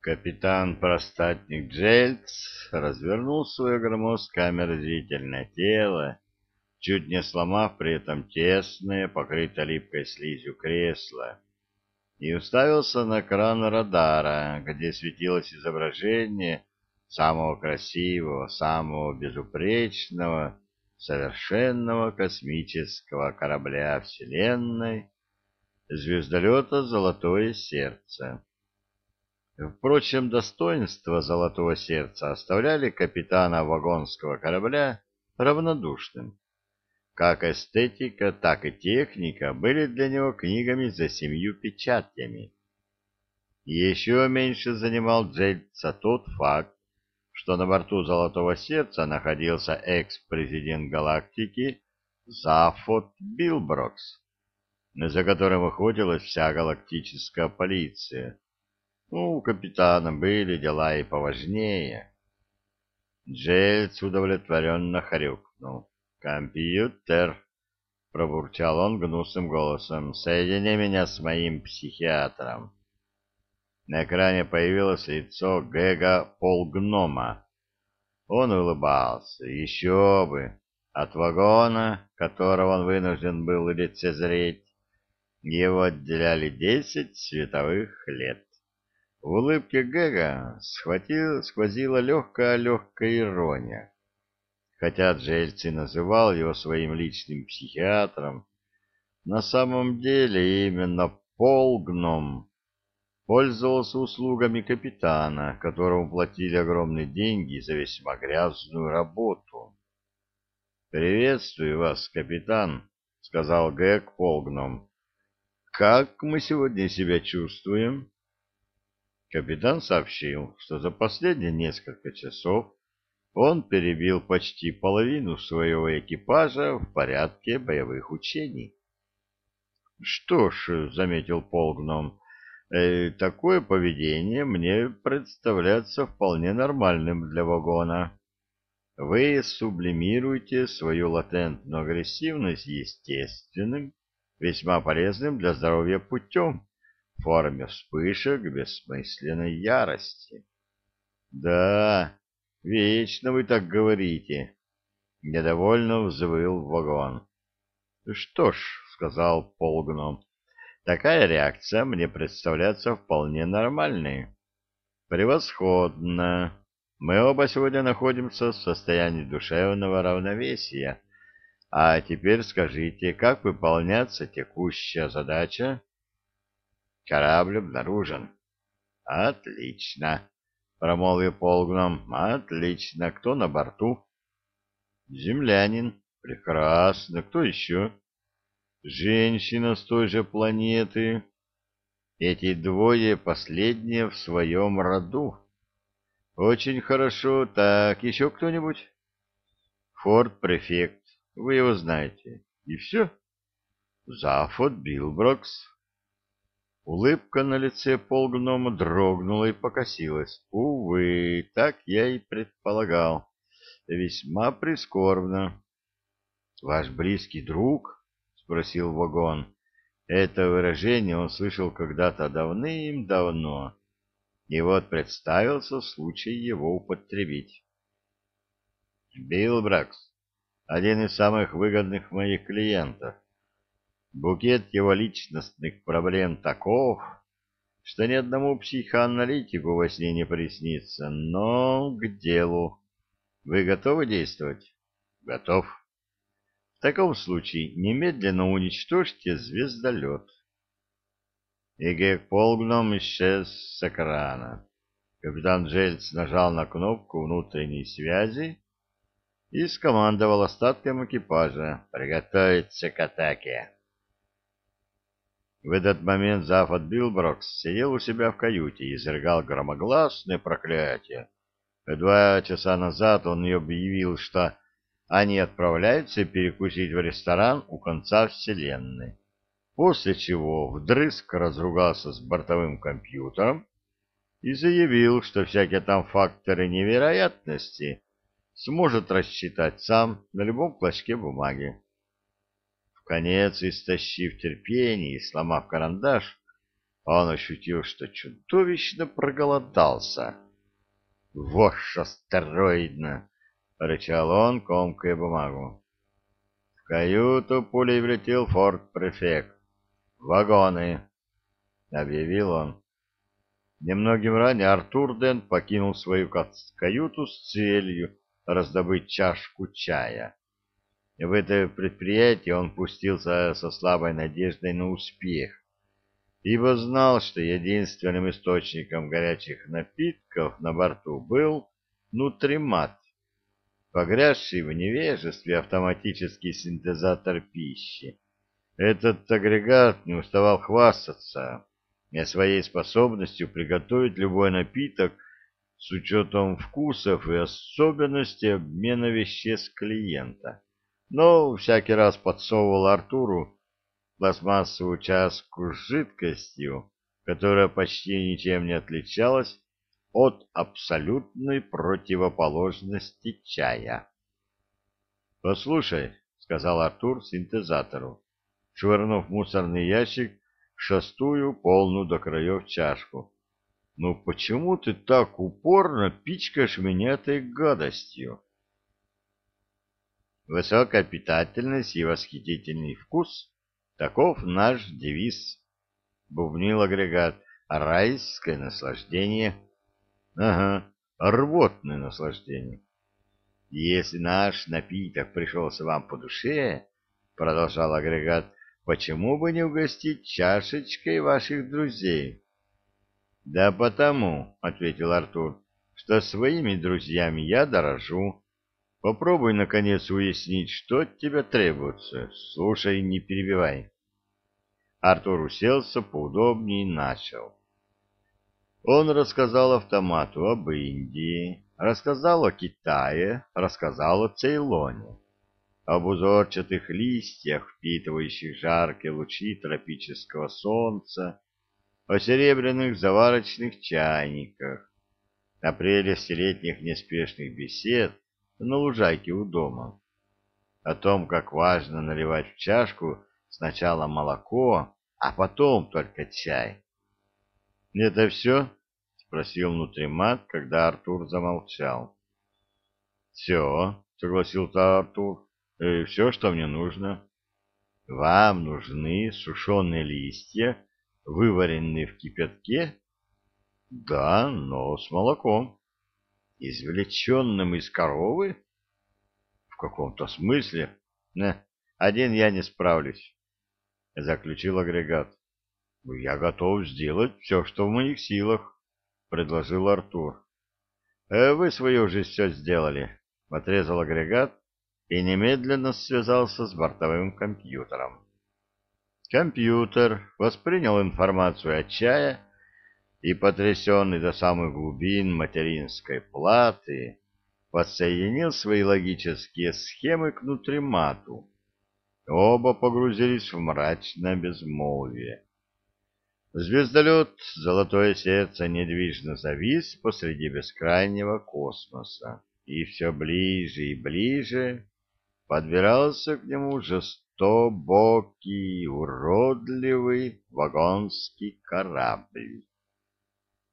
Капитан-простатник Джельц развернул свое громоздкое омерзительное тело, чуть не сломав при этом тесное, покрытое липкой слизью кресло, и уставился на экран радара, где светилось изображение самого красивого, самого безупречного, совершенного космического корабля Вселенной, звездолета «Золотое сердце». Впрочем, достоинства «Золотого сердца» оставляли капитана вагонского корабля равнодушным. Как эстетика, так и техника были для него книгами за семью печатями. Еще меньше занимал Джельца тот факт, что на борту «Золотого сердца» находился экс-президент галактики Зафот Билброкс, за которым охотилась вся галактическая полиция у капитана были дела и поважнее. Джельц удовлетворенно хрюкнул. «Компьютер!» — пробурчал он гнусным голосом. «Соедини меня с моим психиатром». На экране появилось лицо Гэга Полгнома. Он улыбался. Еще бы! От вагона, которого он вынужден был лицезреть, его отделяли десять световых лет. В улыбке Гэга схватил, сквозила легкая-легкая ирония. Хотя Джельци называл его своим личным психиатром, на самом деле именно Полгном пользовался услугами капитана, которому платили огромные деньги за весьма грязную работу. «Приветствую вас, капитан», — сказал Гэг Полгном. «Как мы сегодня себя чувствуем?» Капитан сообщил, что за последние несколько часов он перебил почти половину своего экипажа в порядке боевых учений. — Что ж, — заметил Полгном, э, — такое поведение мне представляется вполне нормальным для вагона. Вы сублимируете свою латентную агрессивность естественным, весьма полезным для здоровья путем в форме вспышек бессмысленной ярости. — Да, вечно вы так говорите, — недовольно взвыл вагон. — Что ж, — сказал полгном, — такая реакция мне представляется вполне нормальной. — Превосходно. Мы оба сегодня находимся в состоянии душевного равновесия. А теперь скажите, как выполняться текущая задача? Корабль обнаружен. Отлично, промолвил полгном. Отлично. Кто на борту? Землянин. Прекрасно. Кто еще? Женщина с той же планеты. Эти двое последние в своем роду. Очень хорошо. Так, еще кто-нибудь? Форд-префект. Вы его знаете. И все? Зафот Билброкс. Улыбка на лице полгнома дрогнула и покосилась. Увы, так я и предполагал. Весьма прискорбно. — Ваш близкий друг? — спросил Вагон. Это выражение он слышал когда-то давным-давно. И вот представился случай его употребить. Билл Бракс, один из самых выгодных моих клиентов. Букет его личностных проблем таков, что ни одному психоаналитику во сне не приснится, но к делу. Вы готовы действовать? Готов. В таком случае немедленно уничтожьте звездолет. И Гек Полгном исчез с экрана. Капитан Джельц нажал на кнопку внутренней связи и скомандовал остаткам экипажа приготовиться к атаке. В этот момент Зафот Билброкс сидел у себя в каюте и изрыгал громогласное проклятие. Два часа назад он и объявил, что они отправляются перекусить в ресторан у конца вселенной. После чего вдрызг разругался с бортовым компьютером и заявил, что всякие там факторы невероятности сможет рассчитать сам на любом клочке бумаги конец истощив терпение и сломав карандаш, Он ощутил, что чудовищно проголодался. «Вошь астероидно!» — рычал он, комкая бумагу. В каюту пулей влетел форт-префект. «Вагоны!» — объявил он. Немногим ранее Артур Дент покинул свою каюту с целью раздобыть чашку чая. В это предприятие он пустился со слабой надеждой на успех, ибо знал, что единственным источником горячих напитков на борту был нутримат, погрязший в невежестве автоматический синтезатор пищи. Этот агрегат не уставал хвастаться своей способностью приготовить любой напиток с учетом вкусов и особенностей обмена веществ клиента. Но всякий раз подсовывал Артуру пластмассовую чашку с жидкостью, которая почти ничем не отличалась от абсолютной противоположности чая. «Послушай», — сказал Артур синтезатору, швырнув мусорный ящик шестую полную до краев чашку. «Ну почему ты так упорно пичкаешь меня этой гадостью?» Высокая питательность и восхитительный вкус — таков наш девиз, — бубнил агрегат. Райское наслаждение. Ага, рвотное наслаждение. Если наш напиток пришелся вам по душе, — продолжал агрегат, почему бы не угостить чашечкой ваших друзей? — Да потому, — ответил Артур, — что своими друзьями я дорожу. Попробуй, наконец, уяснить, что от тебя требуется. Слушай, не перебивай. Артур уселся поудобнее и начал. Он рассказал автомату об Индии, рассказал о Китае, рассказал о Цейлоне об узорчатых листьях, впитывающих жаркие лучи тропического солнца, о серебряных заварочных чайниках, о прелести летних неспешных бесед на лужайке у дома, о том, как важно наливать в чашку сначала молоко, а потом только чай. — Это все? — спросил внутримат, когда Артур замолчал. — Все, — согласился Артур. И все, что мне нужно. Вам нужны сушеные листья, вываренные в кипятке? Да, но с молоком. Извлеченным из коровы? В каком-то смысле. Не, один я не справлюсь, заключил агрегат. Я готов сделать все, что в моих силах, предложил Артур. «Э, вы свое уже все сделали, отрезал агрегат и немедленно связался с бортовым компьютером. Компьютер воспринял информацию от чая и, потрясенный до самых глубин материнской платы, подсоединил свои логические схемы к нутримату. Оба погрузились в мрачное безмолвие. Звездолет «Золотое сердце» недвижно завис посреди бескрайнего космоса, и все ближе и ближе подбирался к нему жестокий, уродливый вагонский корабль.